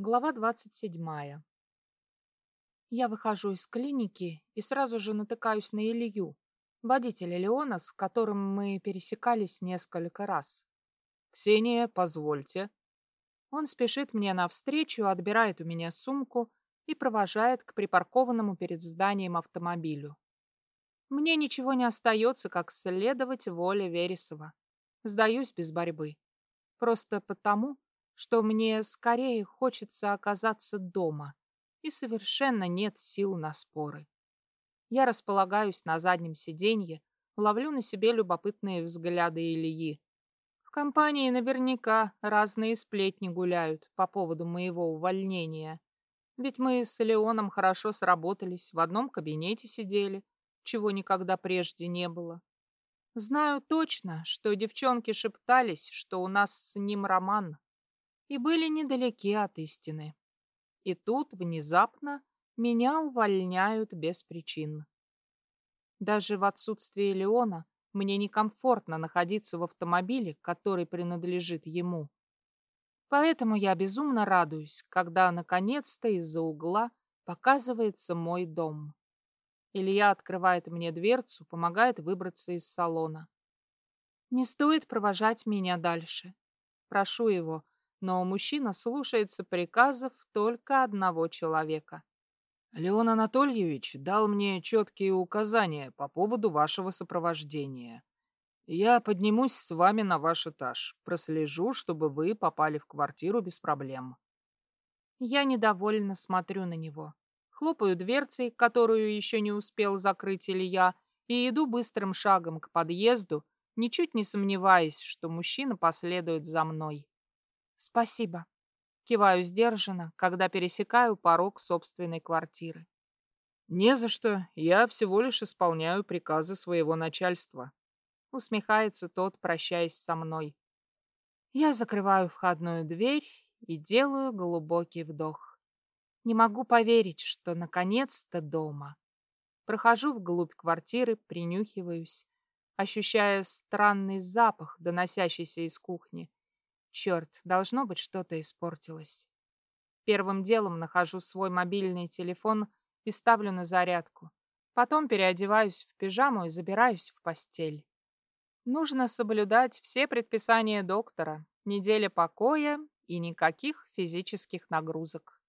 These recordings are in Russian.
Глава 27. Я выхожу из клиники и сразу же натыкаюсь на Илью, водителя Леона, с которым мы пересекались несколько раз. «Ксения, позвольте». Он спешит мне навстречу, отбирает у меня сумку и провожает к припаркованному перед зданием автомобилю. Мне ничего не остается, как следовать воле Вересова. Сдаюсь без борьбы. Просто потому, что мне скорее хочется оказаться дома, и совершенно нет сил на споры. Я располагаюсь на заднем сиденье, ловлю на себе любопытные взгляды Ильи. В компании наверняка разные сплетни гуляют по поводу моего увольнения. Ведь мы с Леоном хорошо сработались, в одном кабинете сидели, чего никогда прежде не было. Знаю точно, что девчонки шептались, что у нас с ним роман и были недалеки от истины. И тут внезапно меня увольняют без причин. Даже в отсутствие Леона мне некомфортно находиться в автомобиле, который принадлежит ему. Поэтому я безумно радуюсь, когда наконец-то из-за угла показывается мой дом. Илья открывает мне дверцу, помогает выбраться из салона. Не стоит провожать меня дальше. Прошу его, но мужчина слушается приказов только одного человека. Леон Анатольевич дал мне четкие указания по поводу вашего сопровождения. Я поднимусь с вами на ваш этаж, прослежу, чтобы вы попали в квартиру без проблем. Я недовольно смотрю на него. Хлопаю дверцей, которую еще не успел закрыть Илья, и иду быстрым шагом к подъезду, ничуть не сомневаясь, что мужчина последует за мной. Спасибо. Киваю сдержанно, когда пересекаю порог собственной квартиры. Не за что. Я всего лишь исполняю приказы своего начальства. Усмехается тот, прощаясь со мной. Я закрываю входную дверь и делаю глубокий вдох. Не могу поверить, что наконец-то дома. Прохожу вглубь квартиры, принюхиваюсь, ощущая странный запах, доносящийся из кухни. Черт, должно быть, что-то испортилось. Первым делом нахожу свой мобильный телефон и ставлю на зарядку. Потом переодеваюсь в пижаму и забираюсь в постель. Нужно соблюдать все предписания доктора. Неделя покоя и никаких физических нагрузок.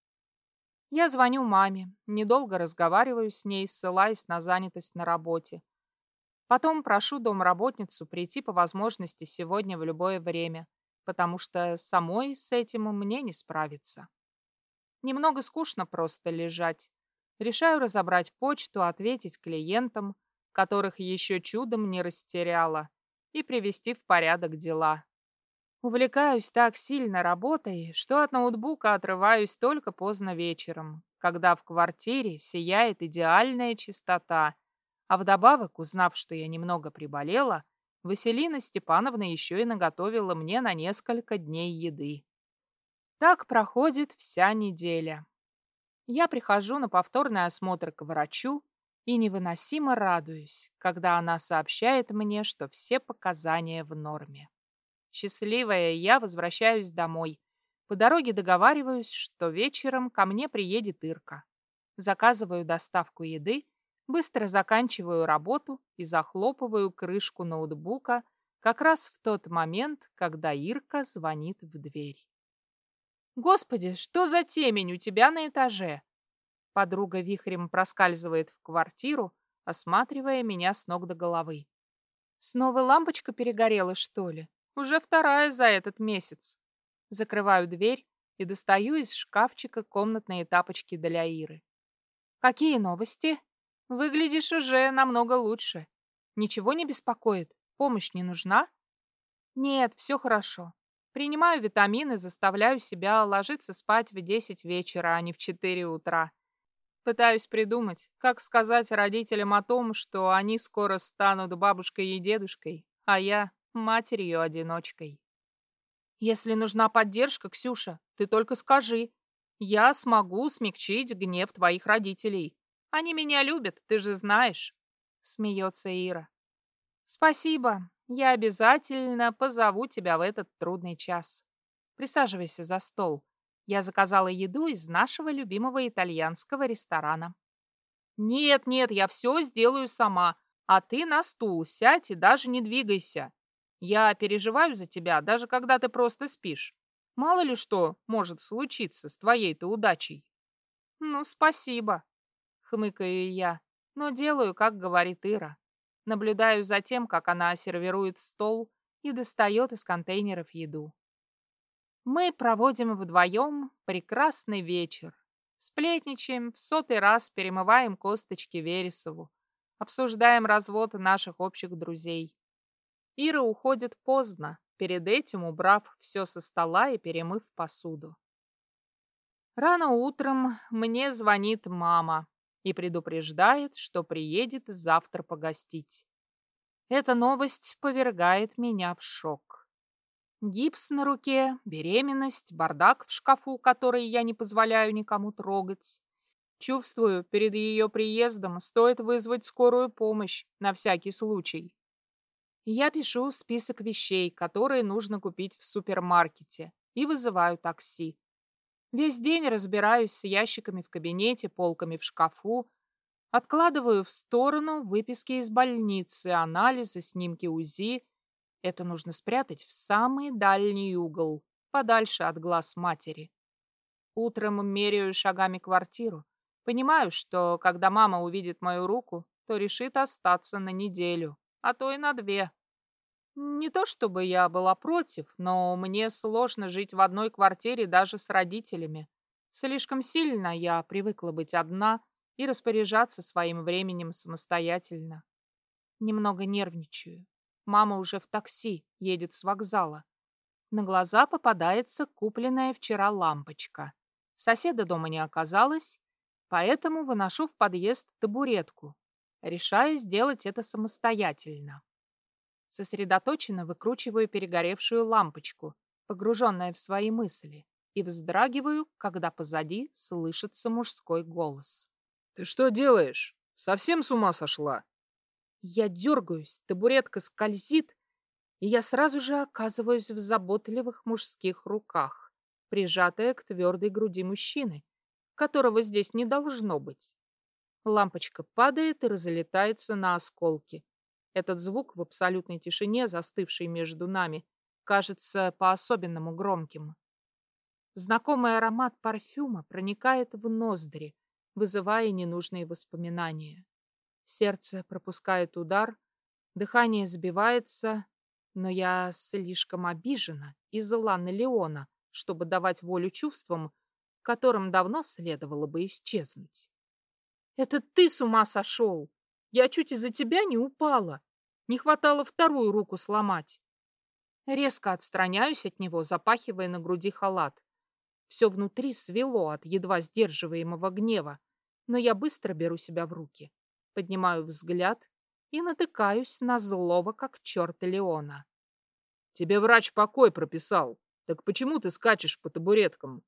Я звоню маме, недолго разговариваю с ней, ссылаясь на занятость на работе. Потом прошу домработницу прийти по возможности сегодня в любое время потому что самой с этим мне не справиться. Немного скучно просто лежать. Решаю разобрать почту, ответить клиентам, которых еще чудом не растеряла, и привести в порядок дела. Увлекаюсь так сильно работой, что от ноутбука отрываюсь только поздно вечером, когда в квартире сияет идеальная чистота, а вдобавок, узнав, что я немного приболела, Василина Степановна еще и наготовила мне на несколько дней еды. Так проходит вся неделя. Я прихожу на повторный осмотр к врачу и невыносимо радуюсь, когда она сообщает мне, что все показания в норме. Счастливая, я возвращаюсь домой. По дороге договариваюсь, что вечером ко мне приедет Ирка. Заказываю доставку еды Быстро заканчиваю работу и захлопываю крышку ноутбука как раз в тот момент, когда Ирка звонит в дверь. «Господи, что за темень у тебя на этаже?» Подруга вихрем проскальзывает в квартиру, осматривая меня с ног до головы. «Снова лампочка перегорела, что ли? Уже вторая за этот месяц». Закрываю дверь и достаю из шкафчика комнатные тапочки для Иры. «Какие новости?» Выглядишь уже намного лучше. Ничего не беспокоит? Помощь не нужна? Нет, все хорошо. Принимаю витамины, заставляю себя ложиться спать в 10 вечера, а не в 4 утра. Пытаюсь придумать, как сказать родителям о том, что они скоро станут бабушкой и дедушкой, а я матерью-одиночкой. Если нужна поддержка, Ксюша, ты только скажи. Я смогу смягчить гнев твоих родителей. Они меня любят, ты же знаешь», — смеется Ира. «Спасибо. Я обязательно позову тебя в этот трудный час. Присаживайся за стол. Я заказала еду из нашего любимого итальянского ресторана. «Нет, нет, я все сделаю сама, а ты на стул сядь и даже не двигайся. Я переживаю за тебя, даже когда ты просто спишь. Мало ли что может случиться с твоей-то удачей». «Ну, спасибо», — хмыкаю я, но делаю, как говорит Ира. Наблюдаю за тем, как она сервирует стол и достает из контейнеров еду. Мы проводим вдвоем прекрасный вечер. Сплетничаем, в сотый раз перемываем косточки Вересову. Обсуждаем развод наших общих друзей. Ира уходит поздно, перед этим убрав все со стола и перемыв посуду. Рано утром мне звонит мама и предупреждает, что приедет завтра погостить. Эта новость повергает меня в шок. Гипс на руке, беременность, бардак в шкафу, который я не позволяю никому трогать. Чувствую, перед ее приездом стоит вызвать скорую помощь на всякий случай. Я пишу список вещей, которые нужно купить в супермаркете, и вызываю такси. Весь день разбираюсь с ящиками в кабинете, полками в шкафу, откладываю в сторону выписки из больницы, анализы, снимки УЗИ это нужно спрятать в самый дальний угол, подальше от глаз матери. Утром меряю шагами квартиру. Понимаю, что когда мама увидит мою руку, то решит остаться на неделю, а то и на две. Не то чтобы я была против, но мне сложно жить в одной квартире даже с родителями. Слишком сильно я привыкла быть одна и распоряжаться своим временем самостоятельно. Немного нервничаю. Мама уже в такси, едет с вокзала. На глаза попадается купленная вчера лампочка. Соседа дома не оказалось, поэтому выношу в подъезд табуретку, решая сделать это самостоятельно. Сосредоточенно выкручиваю перегоревшую лампочку, погруженная в свои мысли, и вздрагиваю, когда позади слышится мужской голос. «Ты что делаешь? Совсем с ума сошла?» Я дергаюсь, табуретка скользит, и я сразу же оказываюсь в заботливых мужских руках, прижатая к твердой груди мужчины, которого здесь не должно быть. Лампочка падает и разлетается на осколки. Этот звук в абсолютной тишине, застывший между нами, кажется по-особенному громким. Знакомый аромат парфюма проникает в ноздри, вызывая ненужные воспоминания. Сердце пропускает удар, дыхание сбивается, но я слишком обижена и зла на Леона, чтобы давать волю чувствам, которым давно следовало бы исчезнуть. «Это ты с ума сошел! Я чуть из-за тебя не упала. Не хватало вторую руку сломать». Резко отстраняюсь от него, запахивая на груди халат. Все внутри свело от едва сдерживаемого гнева, но я быстро беру себя в руки поднимаю взгляд и натыкаюсь на злого, как черт Леона. «Тебе врач покой прописал. Так почему ты скачешь по табуреткам?»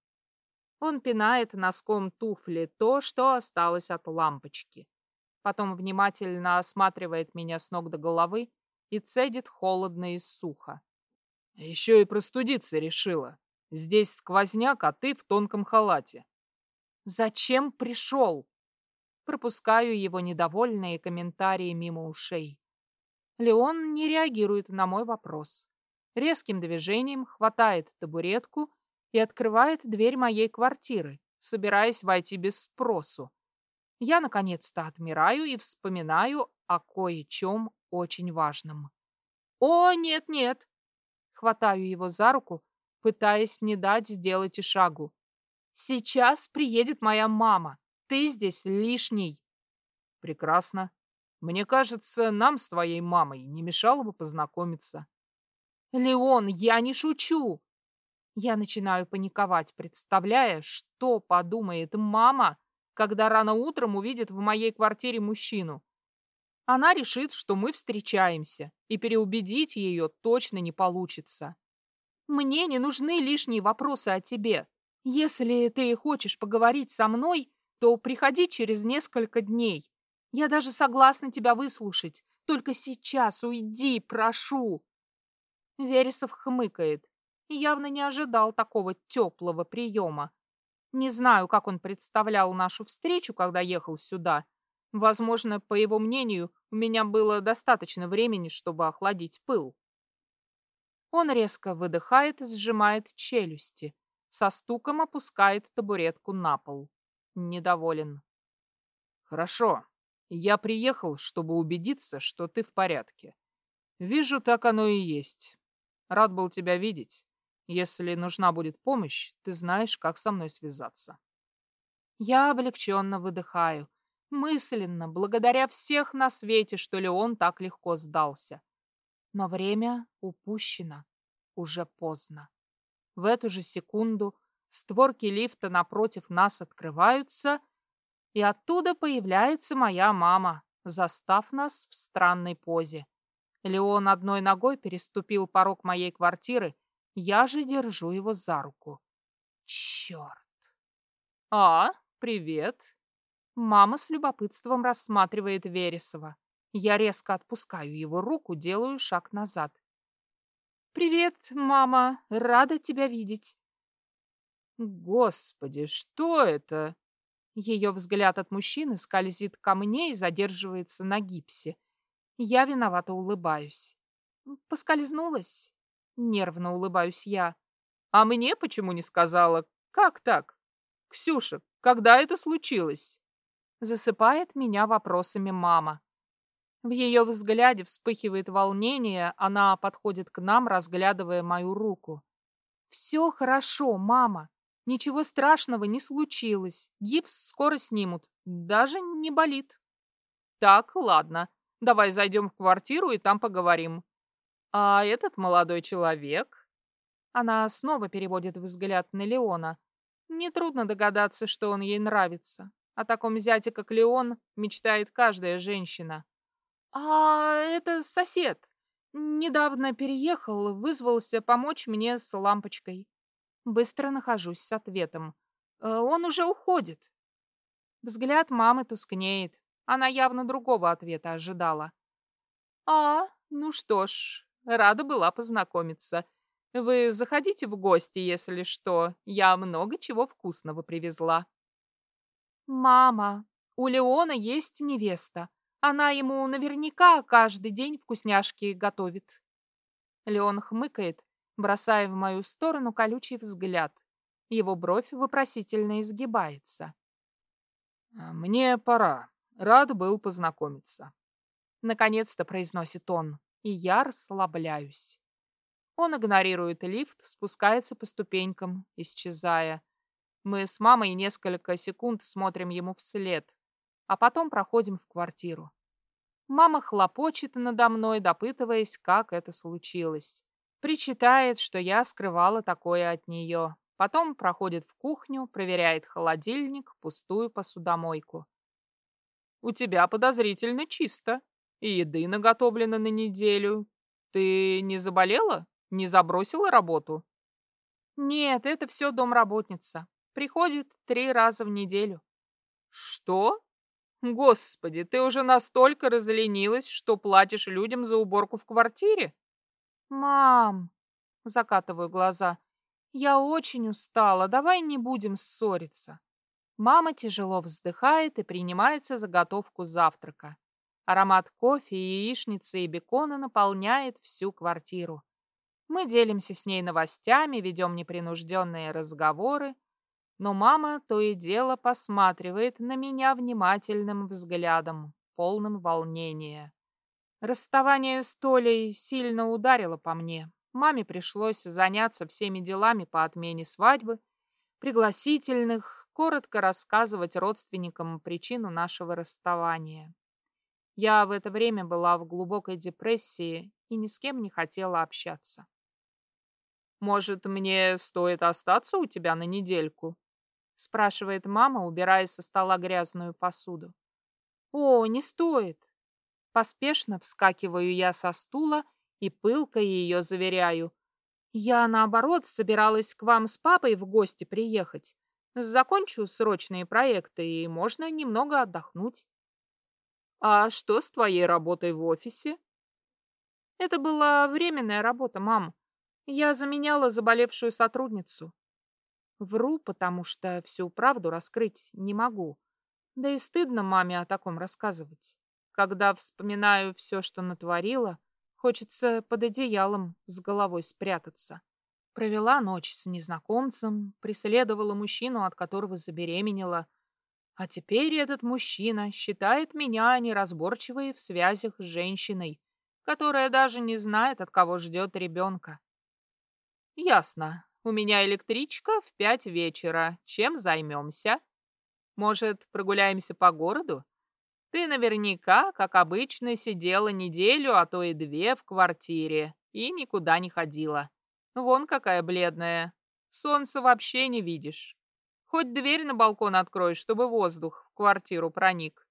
Он пинает носком туфли то, что осталось от лампочки. Потом внимательно осматривает меня с ног до головы и цедит холодно и сухо. Еще и простудиться решила. Здесь сквозняк, а ты в тонком халате. Зачем пришел? пропускаю его недовольные комментарии мимо ушей. Леон не реагирует на мой вопрос. Резким движением хватает табуретку и открывает дверь моей квартиры, собираясь войти без спросу. Я, наконец-то, отмираю и вспоминаю о кое-чем очень важном. «О, нет-нет!» Хватаю его за руку, пытаясь не дать сделать и шагу. «Сейчас приедет моя мама. Ты здесь лишний. Прекрасно. Мне кажется, нам с твоей мамой не мешало бы познакомиться. Леон, я не шучу. Я начинаю паниковать, представляя, что подумает мама, когда рано утром увидит в моей квартире мужчину. Она решит, что мы встречаемся, и переубедить ее точно не получится. Мне не нужны лишние вопросы о тебе. Если ты хочешь поговорить со мной, то приходи через несколько дней. Я даже согласна тебя выслушать. Только сейчас уйди, прошу. Вересов хмыкает явно не ожидал такого теплого приема. Не знаю, как он представлял нашу встречу, когда ехал сюда. Возможно, по его мнению, у меня было достаточно времени, чтобы охладить пыл. Он резко выдыхает и сжимает челюсти. Со стуком опускает табуретку на пол. Недоволен. Хорошо. Я приехал, чтобы убедиться, что ты в порядке. Вижу, так оно и есть. Рад был тебя видеть. Если нужна будет помощь, ты знаешь, как со мной связаться. Я облегченно выдыхаю. Мысленно, благодаря всех на свете, что ли он так легко сдался. Но время упущено. Уже поздно. В эту же секунду створки лифта напротив нас открываются, и оттуда появляется моя мама, застав нас в странной позе. Леон одной ногой переступил порог моей квартиры, я же держу его за руку. Черт! А, привет. Мама с любопытством рассматривает Вересова. Я резко отпускаю его руку, делаю шаг назад. «Привет, мама, рада тебя видеть». «Господи, что это?» Ее взгляд от мужчины скользит ко мне и задерживается на гипсе. Я виновато улыбаюсь. Поскользнулась. Нервно улыбаюсь я. А мне почему не сказала? Как так? Ксюша, когда это случилось? Засыпает меня вопросами мама. В ее взгляде вспыхивает волнение, она подходит к нам, разглядывая мою руку. «Все хорошо, мама. Ничего страшного не случилось. Гипс скоро снимут. Даже не болит». «Так, ладно. Давай зайдем в квартиру и там поговорим». «А этот молодой человек?» Она снова переводит взгляд на Леона. Нетрудно догадаться, что он ей нравится. О таком зяте, как Леон, мечтает каждая женщина. «А это сосед. Недавно переехал, вызвался помочь мне с лампочкой. Быстро нахожусь с ответом. Э, он уже уходит». Взгляд мамы тускнеет. Она явно другого ответа ожидала. «А, ну что ж, рада была познакомиться. Вы заходите в гости, если что. Я много чего вкусного привезла». «Мама, у Леона есть невеста. Она ему наверняка каждый день вкусняшки готовит. Леон хмыкает, бросая в мою сторону колючий взгляд. Его бровь вопросительно изгибается. «А «Мне пора. Рад был познакомиться». Наконец-то произносит он, и я расслабляюсь. Он игнорирует лифт, спускается по ступенькам, исчезая. Мы с мамой несколько секунд смотрим ему вслед, а потом проходим в квартиру. Мама хлопочет надо мной, допытываясь, как это случилось. Причитает, что я скрывала такое от нее. Потом проходит в кухню, проверяет холодильник, пустую посудомойку. «У тебя подозрительно чисто. И еды наготовлено на неделю. Ты не заболела? Не забросила работу?» «Нет, это все домработница. Приходит три раза в неделю». «Что?» Господи, ты уже настолько разленилась, что платишь людям за уборку в квартире? Мам, закатываю глаза. Я очень устала, давай не будем ссориться. Мама тяжело вздыхает и принимается за готовку завтрака. Аромат кофе, яичницы и бекона наполняет всю квартиру. Мы делимся с ней новостями, ведем непринужденные разговоры, но мама то и дело посматривает на меня внимательным взглядом, полным волнения. Расставание с Толей сильно ударило по мне. Маме пришлось заняться всеми делами по отмене свадьбы, пригласительных, коротко рассказывать родственникам причину нашего расставания. Я в это время была в глубокой депрессии и ни с кем не хотела общаться. «Может, мне стоит остаться у тебя на недельку?» спрашивает мама, убирая со стола грязную посуду. О, не стоит. Поспешно вскакиваю я со стула и пылко ее заверяю. Я, наоборот, собиралась к вам с папой в гости приехать. Закончу срочные проекты, и можно немного отдохнуть. А что с твоей работой в офисе? Это была временная работа, мам. Я заменяла заболевшую сотрудницу. Вру, потому что всю правду раскрыть не могу. Да и стыдно маме о таком рассказывать. Когда вспоминаю все, что натворила, хочется под одеялом с головой спрятаться. Провела ночь с незнакомцем, преследовала мужчину, от которого забеременела. А теперь этот мужчина считает меня неразборчивой в связях с женщиной, которая даже не знает, от кого ждет ребенка. Ясно. У меня электричка в пять вечера. Чем займемся? Может, прогуляемся по городу? Ты наверняка, как обычно, сидела неделю, а то и две в квартире и никуда не ходила. Вон какая бледная. Солнца вообще не видишь. Хоть дверь на балкон открой, чтобы воздух в квартиру проник.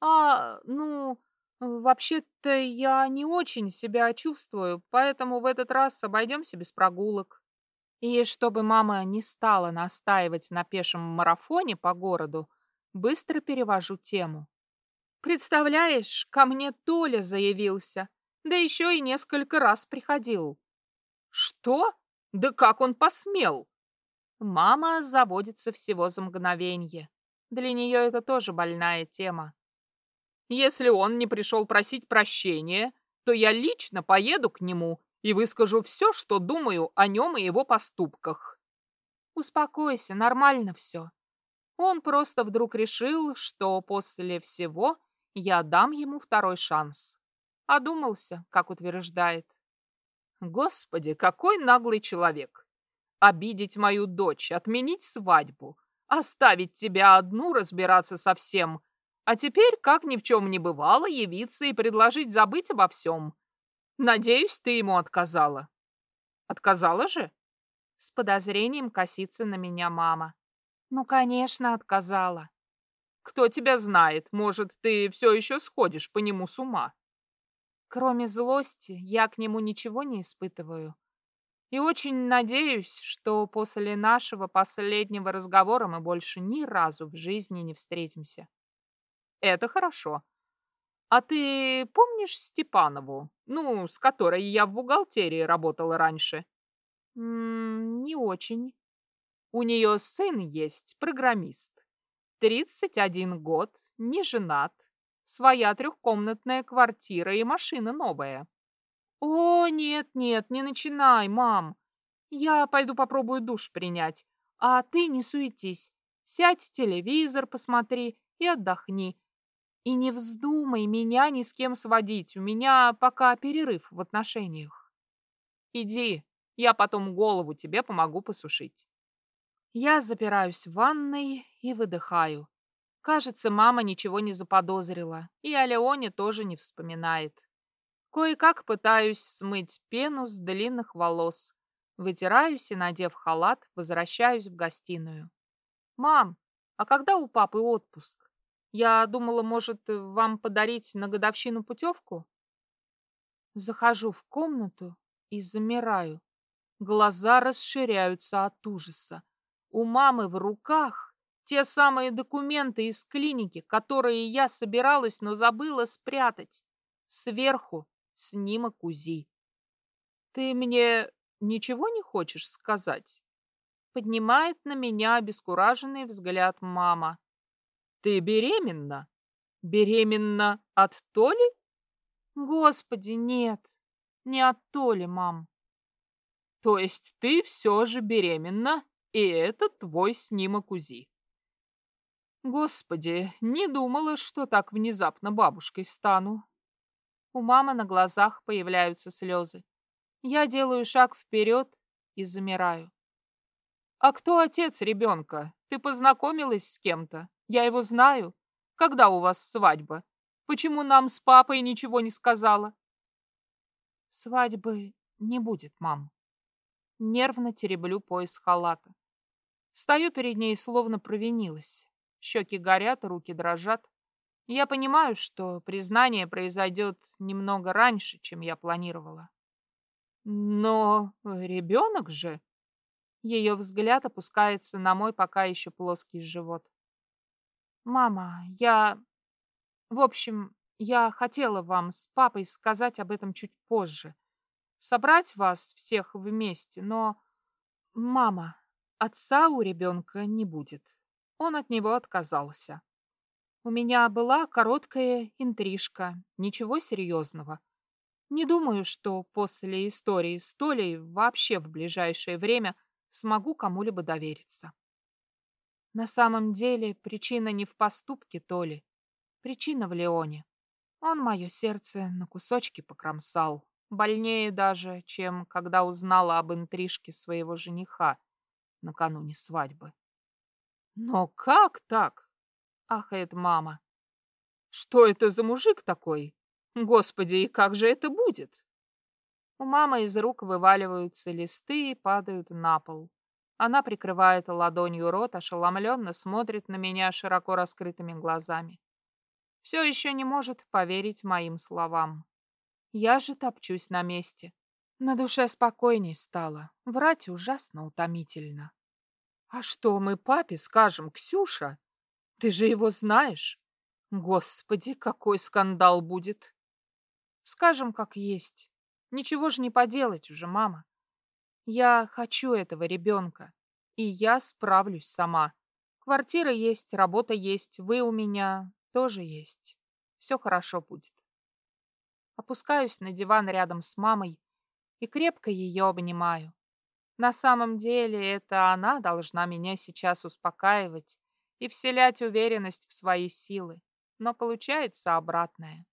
А, ну, вообще-то я не очень себя чувствую, поэтому в этот раз обойдемся без прогулок. И чтобы мама не стала настаивать на пешем марафоне по городу, быстро перевожу тему. Представляешь, ко мне Толя заявился, да еще и несколько раз приходил. Что? Да как он посмел? Мама заводится всего за мгновенье. Для нее это тоже больная тема. Если он не пришел просить прощения, то я лично поеду к нему и выскажу все, что думаю о нем и его поступках. Успокойся, нормально все. Он просто вдруг решил, что после всего я дам ему второй шанс. Одумался, как утверждает. Господи, какой наглый человек! Обидеть мою дочь, отменить свадьбу, оставить тебя одну разбираться со всем, а теперь, как ни в чем не бывало, явиться и предложить забыть обо всем. Надеюсь, ты ему отказала. Отказала же? С подозрением косится на меня мама. Ну, конечно, отказала. Кто тебя знает, может, ты все еще сходишь по нему с ума. Кроме злости, я к нему ничего не испытываю. И очень надеюсь, что после нашего последнего разговора мы больше ни разу в жизни не встретимся. Это хорошо. А ты помнишь Степанову, ну, с которой я в бухгалтерии работала раньше? М -м, не очень. У нее сын есть, программист. 31 год, не женат, своя трехкомнатная квартира и машина новая. О, нет, нет, не начинай, мам. Я пойду попробую душ принять, а ты не суетись. Сядь телевизор, посмотри и отдохни. И не вздумай меня ни с кем сводить, у меня пока перерыв в отношениях. Иди, я потом голову тебе помогу посушить. Я запираюсь в ванной и выдыхаю. Кажется, мама ничего не заподозрила, и о Леоне тоже не вспоминает. Кое-как пытаюсь смыть пену с длинных волос. Вытираюсь и, надев халат, возвращаюсь в гостиную. «Мам, а когда у папы отпуск? Я думала, может, вам подарить на годовщину путевку?» Захожу в комнату и замираю. Глаза расширяются от ужаса. У мамы в руках те самые документы из клиники, которые я собиралась, но забыла спрятать. Сверху снимок УЗИ. Ты мне ничего не хочешь сказать? Поднимает на меня обескураженный взгляд мама. Ты беременна? Беременна от Толи? Господи, нет, не от Толи, мам. То есть ты все же беременна, и это твой снимок УЗИ. Господи, не думала, что так внезапно бабушкой стану. У мамы на глазах появляются слезы. Я делаю шаг вперед и замираю. А кто отец ребенка? Ты познакомилась с кем-то? Я его знаю. Когда у вас свадьба? Почему нам с папой ничего не сказала? Свадьбы не будет, мам. Нервно тереблю пояс халата. Стою перед ней, словно провинилась. Щеки горят, руки дрожат. Я понимаю, что признание произойдет немного раньше, чем я планировала. Но ребенок же... Ее взгляд опускается на мой пока еще плоский живот. «Мама, я... В общем, я хотела вам с папой сказать об этом чуть позже. собрать вас всех вместе, но... Мама, отца у ребенка не будет. Он от него отказался. У меня была короткая интрижка, ничего серьезного. Не думаю, что после истории с Толей вообще в ближайшее время смогу кому-либо довериться. На самом деле причина не в поступке Толи, причина в Леоне. Он мое сердце на кусочки покромсал, больнее даже, чем когда узнала об интрижке своего жениха накануне свадьбы. Но как так? Ахает мама. Что это за мужик такой? Господи, и как же это будет? У мамы из рук вываливаются листы и падают на пол. Она прикрывает ладонью рот, ошеломленно смотрит на меня широко раскрытыми глазами. Все еще не может поверить моим словам. Я же топчусь на месте. На душе спокойней стало. Врать ужасно утомительно. «А что мы папе скажем, Ксюша?» Ты же его знаешь? Господи, какой скандал будет. Скажем, как есть. Ничего же не поделать уже, мама. Я хочу этого ребенка, и я справлюсь сама. Квартира есть, работа есть, вы у меня тоже есть. Все хорошо будет. Опускаюсь на диван рядом с мамой и крепко ее обнимаю. На самом деле это она должна меня сейчас успокаивать и вселять уверенность в свои силы, но получается обратное.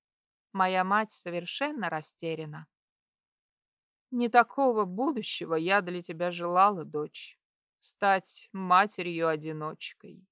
Моя мать совершенно растеряна. Не такого будущего я для тебя желала, дочь. Стать матерью-одиночкой.